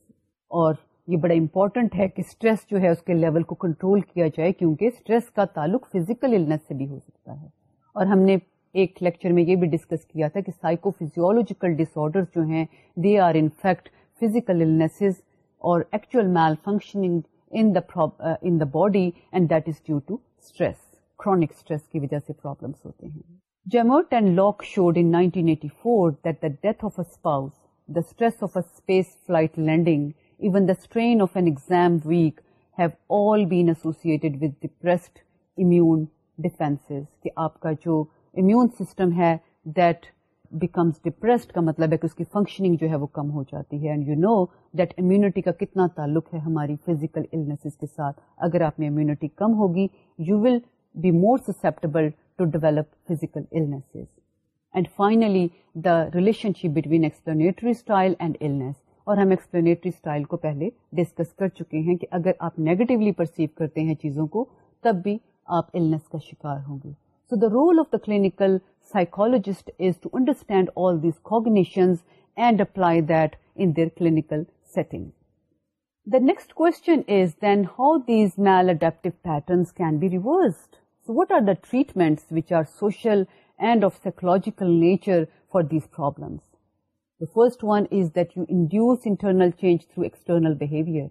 کا یہ بڑا امپورٹنٹ ہے کہ اسٹریس جو ہے اس کے لیول کو کنٹرول کیا جائے کیونکہ اسٹریس کا تعلق فیزیکل سے بھی ہو سکتا ہے اور ہم نے ایک لیکچر میں یہ بھی ڈسکس کیا تھا کہ سائیکو فیزیولوجیکل ڈس آرڈر جو ہیں they are in fact physical illness اور actual malfunctioning in the body and that is due to stress chronic stress کی وجہ سے پرابلمس ہوتے ہیں Jemmott and Locke showed in 1984 that the death of a spouse the stress of a space flight landing even the strain of an exam week have all associated with depressed immune defenses کہ آپ کا جو immune system ہے that becomes depressed کا مطلب ہے کہ اس کی فنکشننگ جو ہے وہ کم ہو جاتی ہے and you know that immunity کا کتنا تعلق ہے ہماری فزیکل النیسز کے ساتھ اگر آپ میں امیونٹی کم ہوگی you will be more susceptible to develop physical illnesses and finally the relationship between explanatory style and illness اور ہم ایکسپلینیٹری اسٹائل کو پہلے ڈسکس کر چکے ہیں کہ اگر آپ نیگیٹولی پرسیو کرتے ہیں چیزوں کو تب بھی آپ النس کا شکار ہوں گے so the role of the clinical psychologist is to understand all these and apply that in their clinical the next con how days maladaptive pattern can be reverse what are the treatment which are social and of psychological nature for these problem The first one is that you induce internal change through external behavior.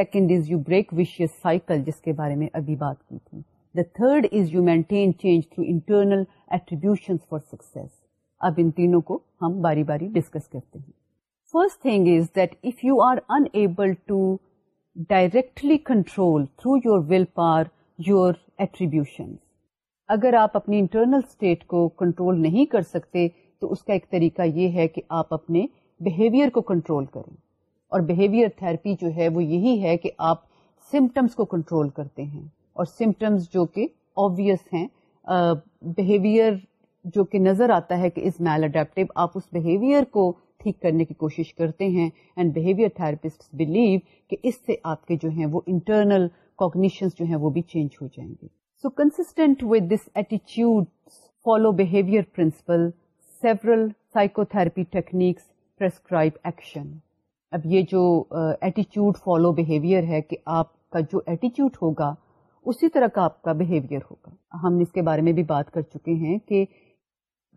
Second is you break vicious جس کے بارے میں ابھی بات کی تھی third is you maintain change through internal for six اب ان تینوں کو ہم باری باری ڈسکس کرتے ہیں first thing is that you are unable to directly control through your will power your attribution اگر آپ اپنی انٹرنل اسٹیٹ کو کنٹرول نہیں کر سکتے تو اس کا ایک طریقہ یہ ہے کہ آپ اپنے بہیویئر کو کنٹرول کریں اور بہیویئر تھراپی جو ہے وہ یہی ہے کہ آپ سمٹمس کو کنٹرول کرتے ہیں اور سمٹمس جو کہ آبیس ہیں بہیویئر جو کہ نظر آتا ہے کہ از میل اڈیپٹیو آپ اس بہیویئر کو ٹھیک کرنے کی کوشش کرتے ہیں اینڈ بہیویئر بلیو کہ اس سے آپ کے جو ہیں وہ انٹرنل کوگنیشنس جو ہیں وہ بھی چینج ہو جائیں گے سو کنسٹینٹ ود دس ایٹیچیوڈ follow behaviour principle several psychotherapy techniques prescribe action اب یہ جو ایٹیچیوڈ فالو بہیویئر ہے کہ آپ کا جو ایٹیچیوڈ ہوگا اسی طرح کا آپ کا بہیویئر ہوگا ہم اس کے بارے میں بھی بات کر چکے ہیں کہ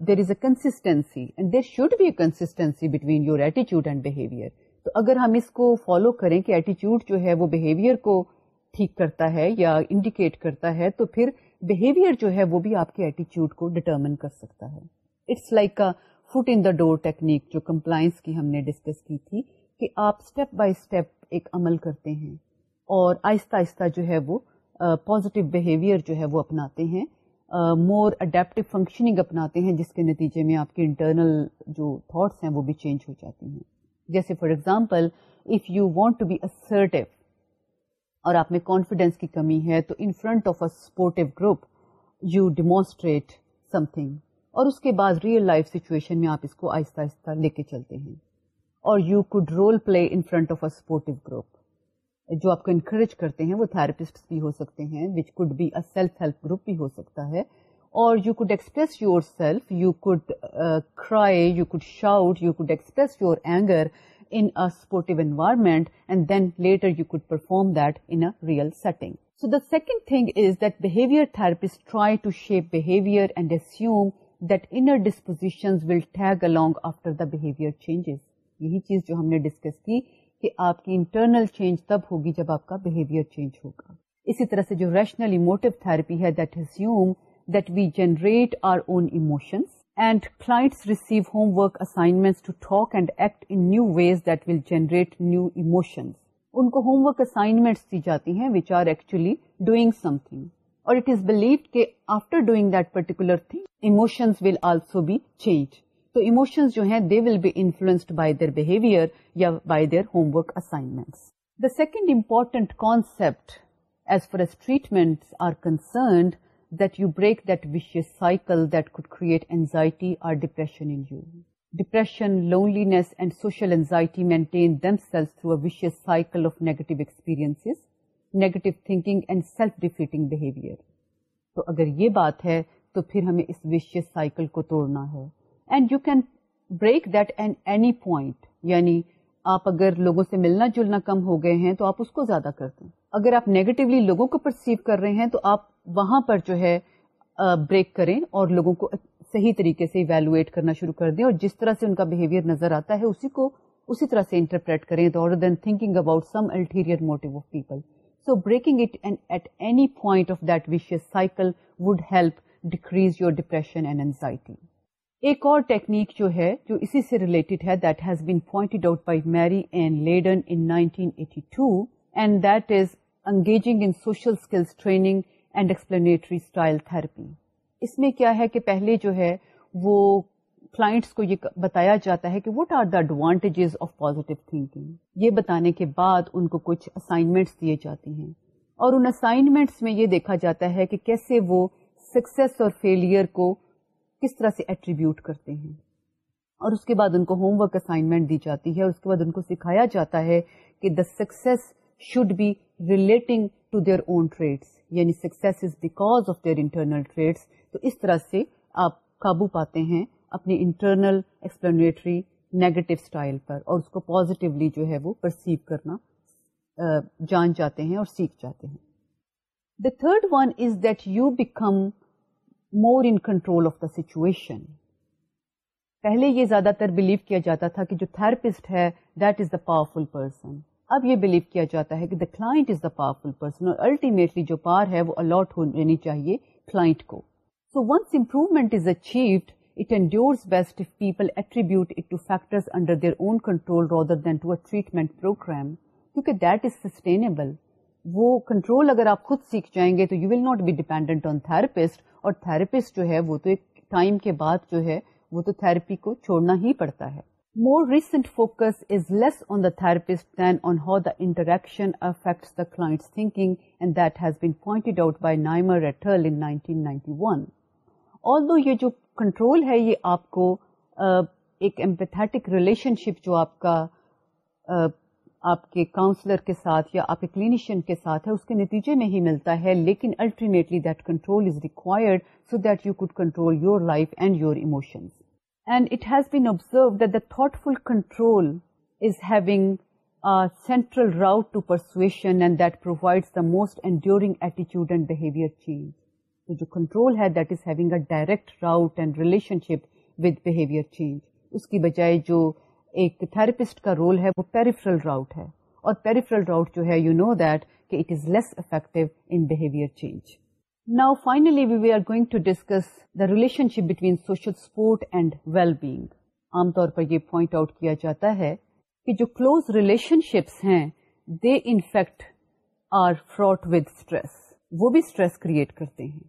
there is a consistency and there should be a between your ایٹیچیوڈ اینڈ بہیویئر تو اگر ہم اس کو فالو کریں کہ ایٹیچیوڈ جو ہے وہ بہیویئر کو ٹھیک کرتا ہے یا انڈیکیٹ کرتا ہے تو پھر بہیویئر جو ہے وہ بھی آپ کے ایٹیچیوڈ کو ڈٹرمن کر سکتا ہے it's like foot in the door technique جو کمپلائنس کی ہم نے ڈسکس کی تھی کہ آپ اسٹیپ بائی اسٹیپ ایک عمل کرتے ہیں اور آہستہ آہستہ جو ہے وہ پازیٹیو بہیویئر جو ہے وہ اپناتے ہیں مور اڈیپٹیو فنکشننگ اپناتے ہیں جس کے نتیجے میں آپ کے انٹرنل جو تھاٹس ہیں وہ بھی چینج ہو جاتی ہیں جیسے for example if you want to be assertive اور آپ میں کانفیڈینس کی کمی ہے تو in front of a supportive group you demonstrate something اور اس کے بعد ریئل لائف سچویشن میں آپ اس کو آہستہ آہستہ لے کے چلتے ہیں اور you could role play in front of a supportive group جو آپ کو انکریج کرتے ہیں وہ تھراپسٹ بھی ہو سکتے ہیں which could be a self help group بھی ہو سکتا ہے اور you could express yourself you could cry you could shout you could express your anger in supportive environment and then later you could perform that in real setting so the second thing is that behaviour therapist try to shape behaviour and assume inner disposition will take along after the behaviour changes یہی چیز جو ہم نے discuss کی کہ آپ کی internal change تب ہوگی جب آپ کا بہیویئر چینج ہوگا اسی طرح سے جو ریشنل تھراپی ہے that is that we generate our own emotions and class receive homework assignments to talk and act in new ways that will generate new emotions ان کو ہوم ورک اسائنمنٹس دی جاتی ہیں which are actually doing something اور it is believe کہ after doing that particular thing emotion will also be change تو emotions جو ہیں they will be influenced by their behaviour یا by their homework assignments the second important concept as far for treatment are concerned that you break that vicious create anxiety or depression in you depression loneliness and social anxiety maintain them through maintenance cycle of negative experience negative thinking and self defeating behaviour تو اگر یہ بات ہے تو پھر ہمیں اس vicious cycle کو توڑنا ہے and you can break that and any point یعنی آپ اگر لوگوں سے ملنا جلنا کم ہو گئے ہیں تو آپ اس کو زیادہ کرتے اگر آپ نیگیٹولی لوگوں کو پرسیو کر رہے ہیں تو آپ وہاں پر جو ہے بریک کریں اور لوگوں کو صحیح طریقے سے ایویلویٹ کرنا شروع کر دیں اور جس طرح سے ان کا بہیویئر نظر آتا ہے اسی کو اسی طرح سے انٹرپریٹ کریں then thinking about some ulterior motive of people so breaking it and at any point of that vicious cycle would help decrease your depression and anxiety ایک اور ٹیکنیک جو ہے جو اسی سے ریلیٹڈ ہے that has been pointed out by Mary and Layden in 1982 and that is engaging in social skills training and explanatory style therapy اس میں کیا ہے کہ پہلے جو ہے وہ کلائنٹس کو یہ بتایا جاتا ہے کہ what are the advantages of positive thinking یہ بتانے کے بعد ان کو کچھ اسائنمنٹس دیے جاتے ہیں اور ان اسائنمنٹس میں یہ دیکھا جاتا ہے کہ کیسے وہ سکسیس اور فیلئر کو کس طرح سے ایٹریبیوٹ کرتے ہیں اور اس کے بعد ان کو ہوم ورک اسائنمنٹ دی جاتی ہے اور اس کے بعد ان کو سکھایا جاتا ہے کہ the success should be relating to their own traits یعنی is because of their internal traits تو اس طرح سے آپ قابو پاتے ہیں اپنی انٹرنل ایکسپلینیٹری نیگیٹو اسٹائل پر اور اس کو پوزیٹیولی جو ہے وہ پرسیو کرنا جان جاتے ہیں اور سیکھ جاتے ہیں the third one is that you become more in control of the situation. پہلے یہ زیادہ تر بلیو کیا جاتا تھا کہ جو تھراپسٹ ہے that is the powerful person اب یہ بلیو کیا جاتا ہے کہ the is the powerful person اور الٹیمیٹلی جو پار ہے وہ الاٹ ہو جانی یعنی چاہیے کلائنٹ کو so once improvement is achieved it اٹرز best people attribute it to factors under their own control rather than to treatment program کیونکہ دیٹ از سسٹینیبل وہ کنٹرول اگر آپ خود سیکھ جائیں گے تو you will not be dependent on therapist اور تھراپسٹ جو ہے ہے وہ وہ تو تو ایک ٹائم کے بعد جو تھراپی کو چھوڑنا ہی پڑتا ہے more recent focus is less on the therapist then on how the interaction affects the thinking and that has been pointed out by نائمر in یہ جو کنٹرول ہے یہ آپ کو uh, ایک ایمپیتھیٹک ریلیشن شپ جو آپ کا uh, آپ کے کاؤنسلر کے ساتھ یا آپ کے کلینیشین کے ساتھ ہے اس کے نتیجے میں ہی ملتا ہے لیکن that control is required so that you could control your life and your emotions and it has been observe that the thoughtful control is having central route to persuasion and that provide the most ایٹیچیوڈ and behaviour change تو جو control ہے that is having a direct route and relationship with behaviour change اس کی بجائے جو ایک therapist کا رول ہے وہ پیریفرل راؤٹ ہے اور پیریفرل راؤٹ جو ہے یو نو دیٹ کہ it is less effective in behaviour change now finally جاتا ہے کہ جو کلوز ریلیشن شپس ہیں they in fact are fraught with stress وہ بھی اسٹریس کریٹ کرتے ہیں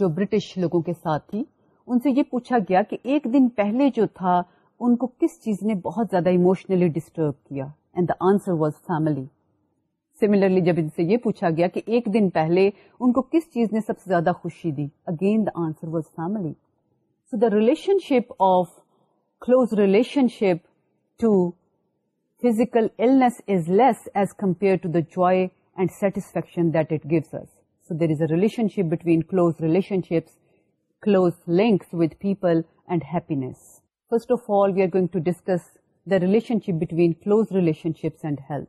جو برٹش لوگوں کے ساتھ تھی ان سے یہ پوچھا گیا کہ ایک دن پہلے جو تھا ان کو کس چیز نے بہت زیادہ اموشنلی ڈسٹرب کیا and the answer was family similarly جب ان سے یہ پوچھا گیا کہ ایک دن پہلے ان کو کس چیز نے سب سے زیادہ خوشی دی again the answer was family so the relationship of close relationship to physical illness is less as compare to the joy and satisfaction that it gives us So there is a relationship between close relationships, close links with people, and happiness. First of all, we are going to discuss the relationship between close relationships and health.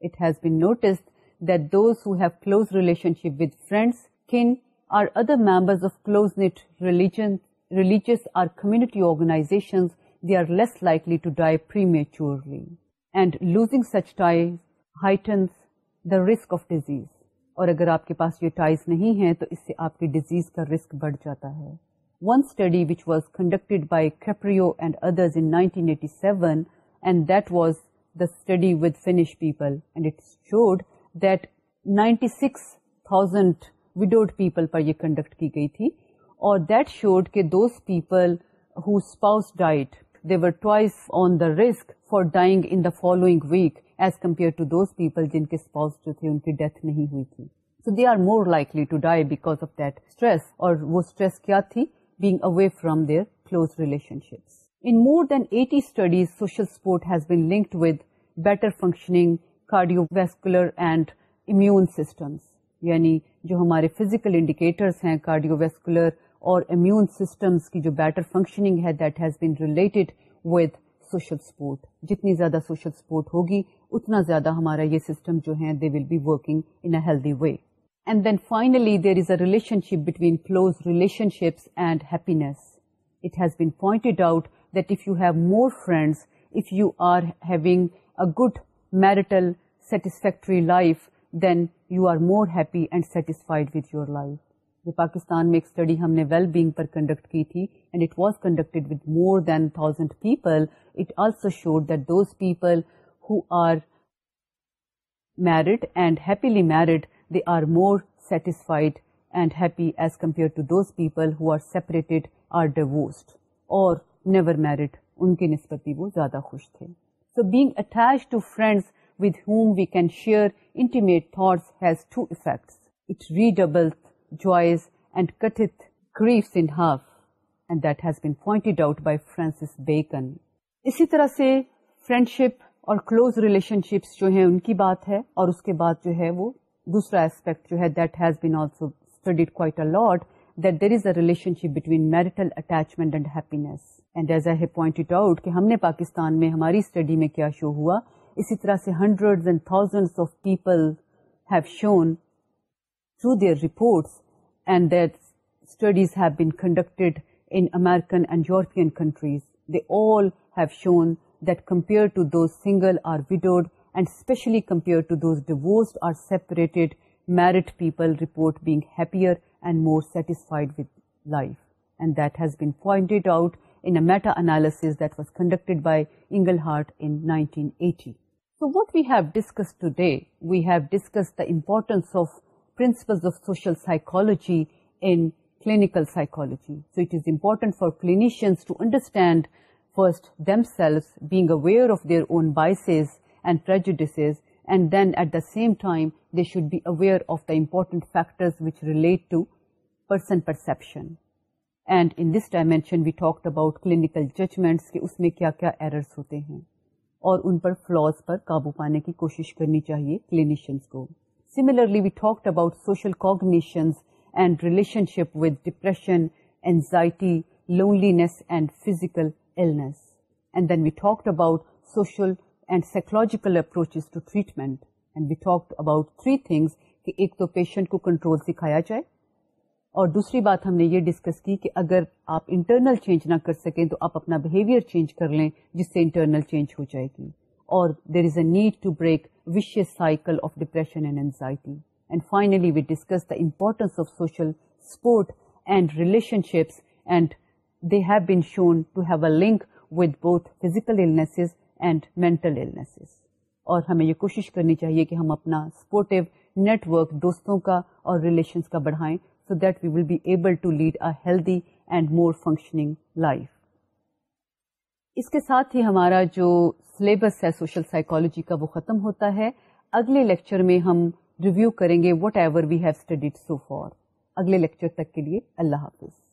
It has been noticed that those who have close relationship with friends, kin, or other members of close-knit religious or community organizations, they are less likely to die prematurely. And losing such ties heightens the risk of disease. اور اگر آپ کے پاس یہ ties نہیں ہیں تو اس سے آپ کی ڈیزیز کا رسک بڑھ جاتا ہے one study which was conducted by Kaprio and others in 1987 eight seven and that was the study with Finnish people and it showed that ninety six thousand widowed people پر یہ conduct کی گئی تھی اور that showed کہ those people who spouse died they were twice on the risk for dying in the following week as compare to those people جن کے جو تھے ان کی ڈیتھ نہیں ہوئی تھی so they are more like of that stress اور وہ اسٹریس کیا تھی being away from their close relationships in more than eighty studies social support has been linked with better functioning cardiovascular and immune systems یعنی جو ہمارے physical indicators ہیں cardiovascular اور immune systems کی جو better functioning ہے that has been related with social support جتنی زیادہ سوشل سپورٹ ہوگی اتنا زیادہ ہمارا یہ سسٹم جو ہے they will be working in a healthy way and then finally there is a relationship between close relationships and happiness it has been pointed out that if you have more friends if you are having a good marital satisfactory life then you are more happy and satisfied with your life جو پاکستان میں ایک study ہم نے well being پر conduct کی تھی and it it was conducted with more than thousand people also showed that those people who are married and happily married they are more satisfied and happy as compare to those people who are separated or divorced اور never married ان نسبت بھی وہ زیادہ خوش تھے so being attach to friends with whom we can share intimate thoughts has two effects it redoubles joys cut grief in half and that has been point out by Francis Bacon اسی طرح سے friendship اور close relationship جو ہے ان کی بات ہے اور اس کے بعد جو ہے وہ دوسرا ایسپیکٹ جو ہے that has been also studied quite a lot that there is a relationship between marital attachment and ہیپیٹ ایڈ آؤٹ کہ ہم نے پاکستان میں ہماری اسٹڈی میں کیا شو ہوا اسی طرح سے hundred and thousand of people through their reports, and their studies have been conducted in American and European countries, they all have shown that compared to those single or widowed, and especially compared to those divorced or separated, married people report being happier and more satisfied with life. And that has been pointed out in a meta-analysis that was conducted by Engelhardt in 1980. So what we have discussed today, we have discussed the importance of principles of sociology اینڈلوجی so it is important for clinicians and first aware of their own bias then at the same time they should be aware of the important relate to person perception and in this dimension we talk about clinical judgements کے اس میں کیا کیا errors ہوتے ہیں اور ان پر فلز پر قابو پانے کی کوشش کرنی چاہیے کلینیشئنس کو similarly we talk about social cognitions and relationship with depression anxiety loneliness and physiological approach to treatment we talk about three things کہ ایک تو پیشنٹ کو کنٹرول سکھایا جائے اور دوسری بات ہم نے یہ ڈسکس کی کہ اگر آپ انٹرنل چینج نہ کر سکیں تو آپ اپنا بہیویئر چینج کر لیں جس سے انٹرنل چینج ہو جائے گی اور there is a need to break vicious cycle of depression and anxiety and finally we discuss the of of social support and relationships they have been shown to have a link with both illnesses and and mental اور ہمیں یہ کوشش کرنی چاہیے کہ ہم اپنا supportive net work دوستوں کا اور ریلیشنس کا بڑھائیں so that we will be able to lead a healthy and more functioning life اس کے ساتھ ہی ہمارا جو سلیبس ہے سوشل سائیکالوجی کا وہ ختم ہوتا ہے اگلے لیکچر میں ہم ریویو کریں گے whatever we have studied so far اگلے لیکچر تک کے لیے اللہ حافظ